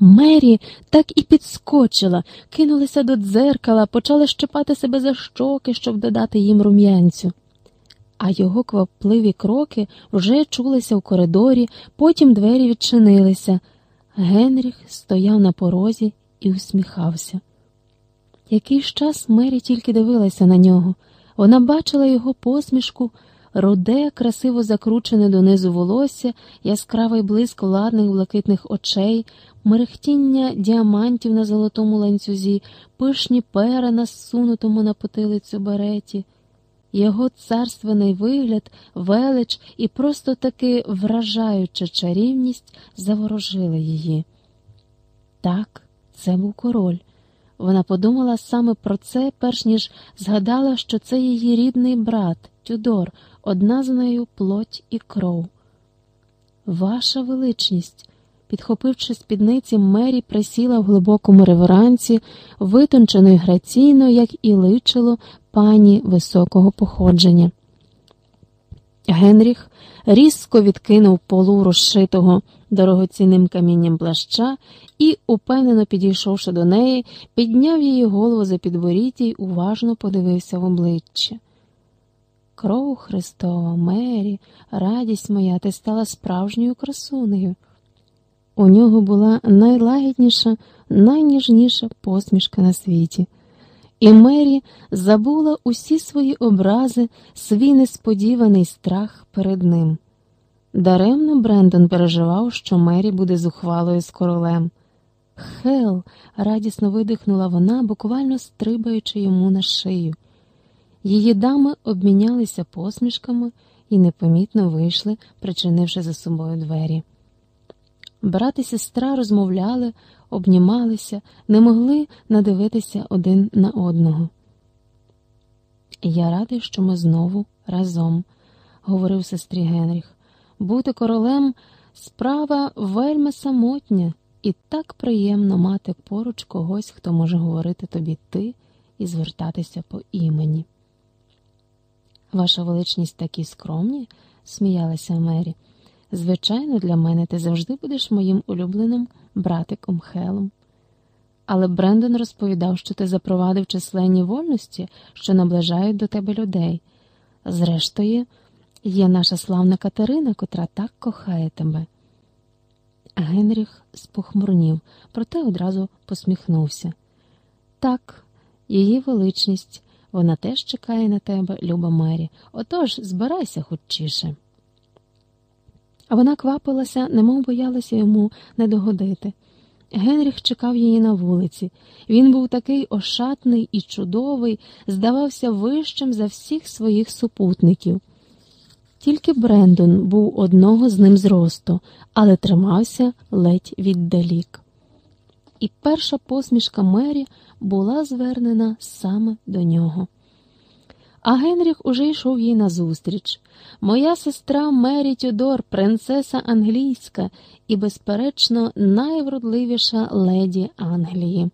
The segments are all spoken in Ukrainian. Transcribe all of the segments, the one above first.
Мері так і підскочила, кинулася до дзеркала, почала щепати себе за щоки, щоб додати їм рум'янцю. А його квапливі кроки вже чулися в коридорі, потім двері відчинилися. Генріх стояв на порозі і усміхався. Якийсь час Мері тільки дивилася на нього. Вона бачила його посмішку, руде, красиво закручене донизу волосся, яскравий блиск ладних блакитних очей, мерехтіння діамантів на золотому ланцюзі, пишні пера на зсунутому на потилицю береті. Його царственний вигляд, велич і просто таки вражаюча чарівність заворожили її. Так, це був король. Вона подумала саме про це, перш ніж згадала, що це її рідний брат, Тюдор, одна з нею плоть і кров. Ваша величність, підхопивши спідниці, Мері присіла в глибокому реверансі, витончено й граційно, як і личило пані високого походження. Генріх різко відкинув полу розшитого дорогоцінним камінням плаща і, упевнено підійшовши до неї, підняв її голову за підборіддя й уважно подивився в обличчя. Кров Христова, Мері, радість моя, ти стала справжньою красунею. У нього була найлагідніша, найніжніша посмішка на світі. І Мері забула усі свої образи, свій несподіваний страх перед ним. Даремно Брендон переживав, що Мері буде зухвалою з королем. Хел, радісно видихнула вона, буквально стрибаючи йому на шию. Її дами обмінялися посмішками і непомітно вийшли, причинивши за собою двері. Брат і сестра розмовляли, обнімалися, не могли надивитися один на одного. Я радий, що ми знову разом, говорив сестрі Генріх. Бути королем справа вельми самотня, і так приємно мати поруч когось, хто може говорити тобі ти і звертатися по імені. Ваша величність такі скромні, сміялася Мері. Звичайно, для мене ти завжди будеш моїм улюбленим братиком Хелом. Але Брендон розповідав, що ти запровадив численні вольності, що наближають до тебе людей. Зрештою, є наша славна Катерина, котра так кохає тебе. Генріх спохмурнів, проте одразу посміхнувся. Так, її величність, вона теж чекає на тебе, люба Мері, отож збирайся хутчіше. А вона квапилася, немов боялася йому не догодити. Генріх чекав її на вулиці. Він був такий ошатний і чудовий, здавався вищим за всіх своїх супутників. Тільки Брендон був одного з ним зросту, але тримався ледь віддалік. І перша посмішка Мері була звернена саме до нього. А Генріх уже йшов їй назустріч. Моя сестра Мері Тюдор, принцеса англійська і, безперечно, найвродливіша леді Англії.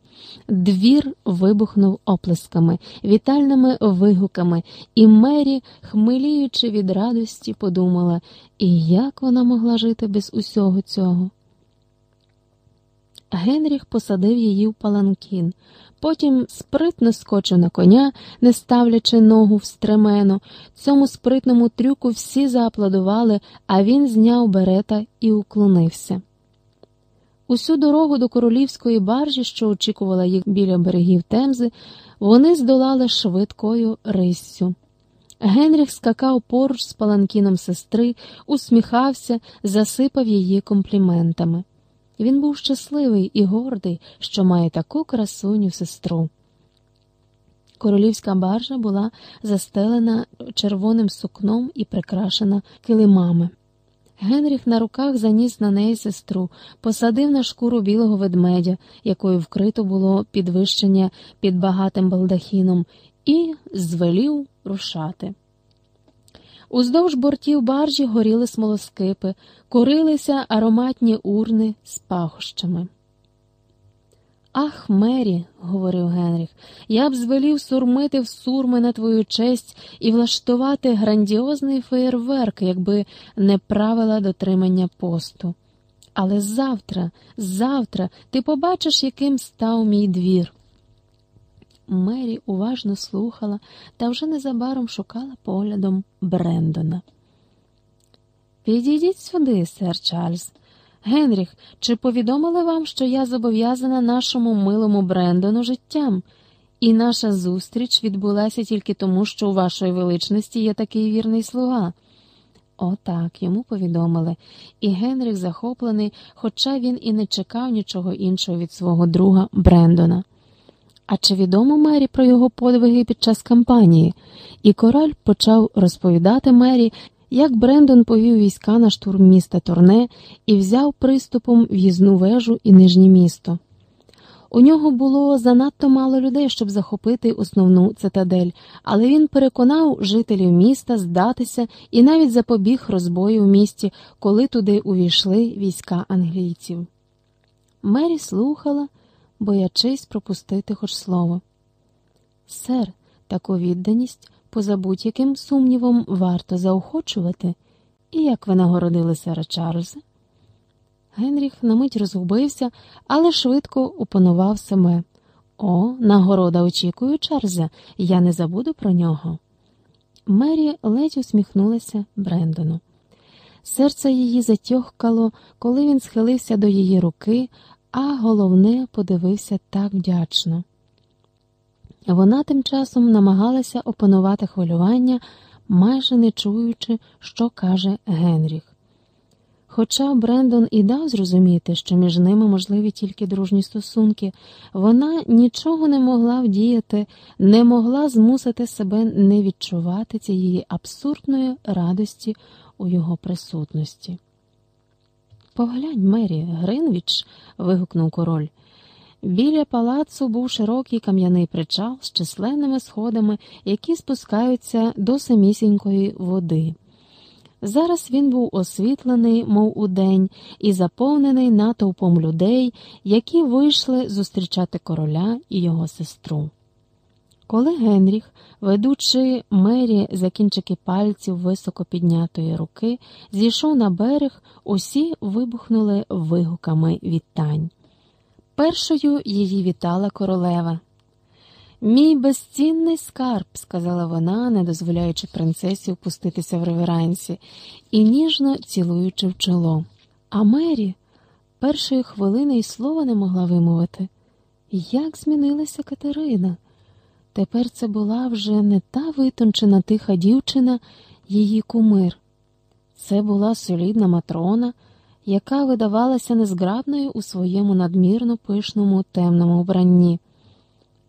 Двір вибухнув оплесками, вітальними вигуками, і Мері, хмеліючи від радості, подумала, і як вона могла жити без усього цього. Генріх посадив її в паланкін, потім спритно скочив на коня, не ставлячи ногу в стремену. Цьому спритному трюку всі зааплодували, а він зняв берета і уклонився. Усю дорогу до королівської баржі, що очікувала їх біля берегів Темзи, вони здолали швидкою риссю. Генріх скакав поруч з паланкіном сестри, усміхався, засипав її компліментами. Він був щасливий і гордий, що має таку красуню сестру. Королівська баржа була застелена червоним сукном і прикрашена килимами. Генріх на руках заніс на неї сестру, посадив на шкуру білого ведмедя, якою вкрито було підвищення під багатим балдахіном, і звелів рушати. Уздовж бортів баржі горіли смолоскипи, курилися ароматні урни з пахощами. Ах, Мері, говорив Генріх, я б звелів сурмити в сурми на твою честь і влаштувати грандіозний феєрверк, якби не правила дотримання посту. Але завтра, завтра ти побачиш, яким став мій двір. Мері уважно слухала та вже незабаром шукала поглядом Брендона. Підійдіть сюди, сер Чарльз. Генріх, чи повідомили вам, що я зобов'язана нашому милому Брендону життям, і наша зустріч відбулася тільки тому, що у вашої величності є такий вірний слуга? Отак йому повідомили, і Генріх захоплений, хоча він і не чекав нічого іншого від свого друга Брендона. А чи відомо Мері про його подвиги під час кампанії? І король почав розповідати Мері, як Брендон повів війська на штурм міста Торне і взяв приступом в'їзну вежу і нижнє місто. У нього було занадто мало людей, щоб захопити основну цитадель, але він переконав жителів міста здатися і навіть запобіг розбою в місті, коли туди увійшли війська англійців. Мері слухала, боячись пропустити хоч слово. Сер, таку відданість поза будь-яким сумнівом варто заохочувати. І як ви нагородили сера Чарльза? Генріх на мить розгубився, але швидко опанував себе. О, нагорода очікую, Чарльза, я не забуду про нього. Мері ледь усміхнулася Брендону. Серце її затьохкало, коли він схилився до її руки, а головне подивився так вдячно. Вона тим часом намагалася опанувати хвилювання, майже не чуючи, що каже Генріх. Хоча Брендон і дав зрозуміти, що між ними можливі тільки дружні стосунки, вона нічого не могла вдіяти, не могла змусити себе не відчувати цієї абсурдної радості у його присутності. Поглянь, Мері, Гринвіч. вигукнув король. Біля палацу був широкий кам'яний причал з численними сходами, які спускаються до самісінької води. Зараз він був освітлений, мов удень, і заповнений натовпом людей, які вийшли зустрічати короля і його сестру. Коли Генріх, ведучи мері за кінчики пальців високо піднятої руки, зійшов на берег, усі вибухнули вигуками вітань. Першою її вітала королева. Мій безцінний скарб, сказала вона, не дозволяючи принцесі впуститися в реверансі і ніжно цілуючи в чоло. А Мері першої хвилини й слова не могла вимовити. Як змінилася Катерина? Тепер це була вже не та витончена тиха дівчина, її кумир. Це була солідна матрона, яка видавалася незграбною у своєму надмірно пишному темному вбранні.